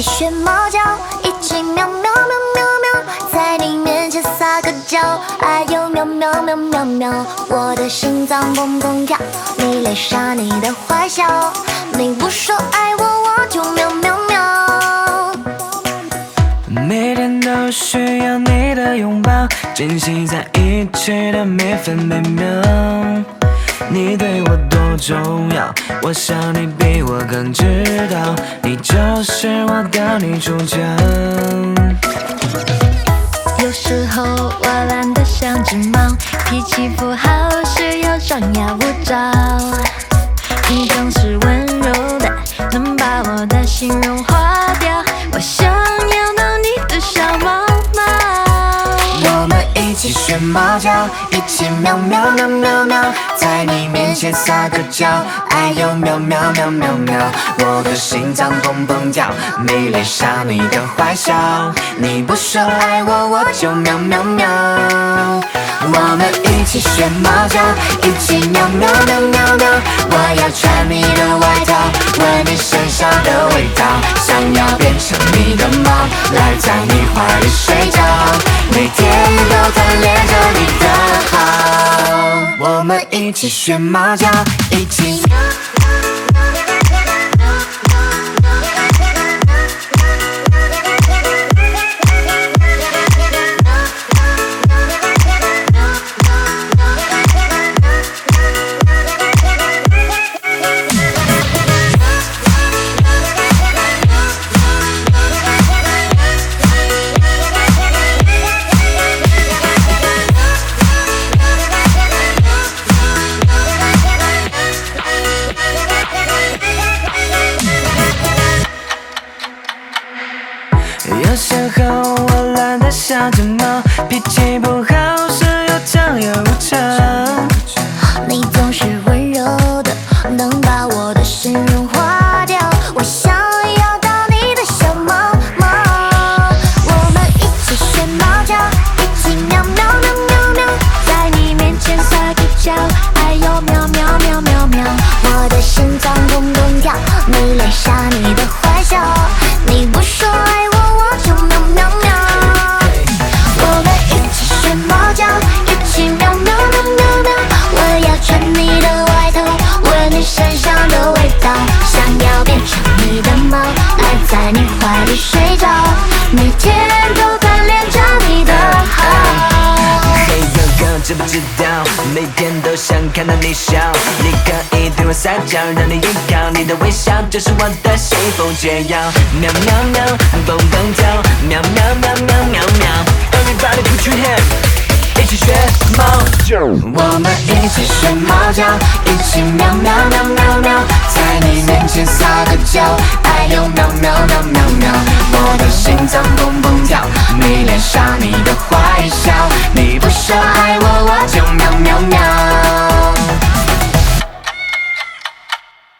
起学猫叫，一起喵喵喵喵喵，在你面前撒个娇，哎呦喵喵喵喵喵，我的心脏砰砰跳，你泪傻你的坏笑，你不说爱我，我就喵喵喵。每天都需要你的拥抱，珍惜在一起的每分每秒。你对我多重要，我想你比我更知道，你就是我的女主角。有时候我懒得像只猫，脾气不好时又张牙舞爪。你总是温柔的，能把我的心融化掉。我想学猫叫，一起喵喵喵喵喵，在你面前撒个娇，哎呦喵喵喵喵喵，我的心脏砰砰跳，迷恋上你的坏笑，你不说爱我，我就喵喵喵。我们一起学猫叫，一起喵喵喵喵。喵，我要穿你的外套，起学猫叫，一起。有时候我懒得像只猫，脾气不好时又张牙舞爪。你总是温柔的，能把我的心融化掉。我想要当你的小猫猫，我们一起学猫叫，一起喵喵喵喵喵，在你面前撒个娇，哎呦喵喵喵喵喵，我的心脏砰砰跳，你泪傻你的每天都贪恋着你的好。嘿哥哥，知不知道？每天都想看到你笑，你可以对我撒娇，让你依靠，你的微笑就是我的幸福解药。喵喵喵，蹦蹦跳，喵喵喵喵喵喵，Everybody put your hand，一起学猫。我们一起学猫叫，一起喵喵喵喵喵，在你面前撒个娇，哎呦喵喵喵喵喵，我的心脏蹦蹦跳，迷恋上你的坏笑，